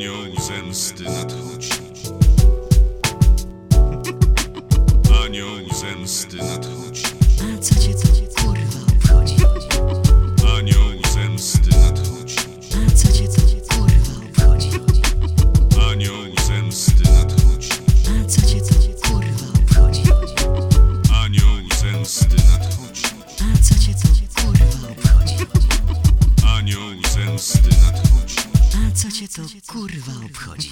anioł zemsty nadchodzi. Anioł zemsty nadchodzi. A co cię to kurwa obchodzi? Anioł zemsty nadchodzi. A co cię to kurwa obchodzi? Anioł zemsty nadchodzi. A co cię to kurwa obchodzi? Anioł zemsty nadchodzi. A co cię to kurwa obchodzi? Anioł zemsty nadchodzi. Co cię to kurwa obchodzi?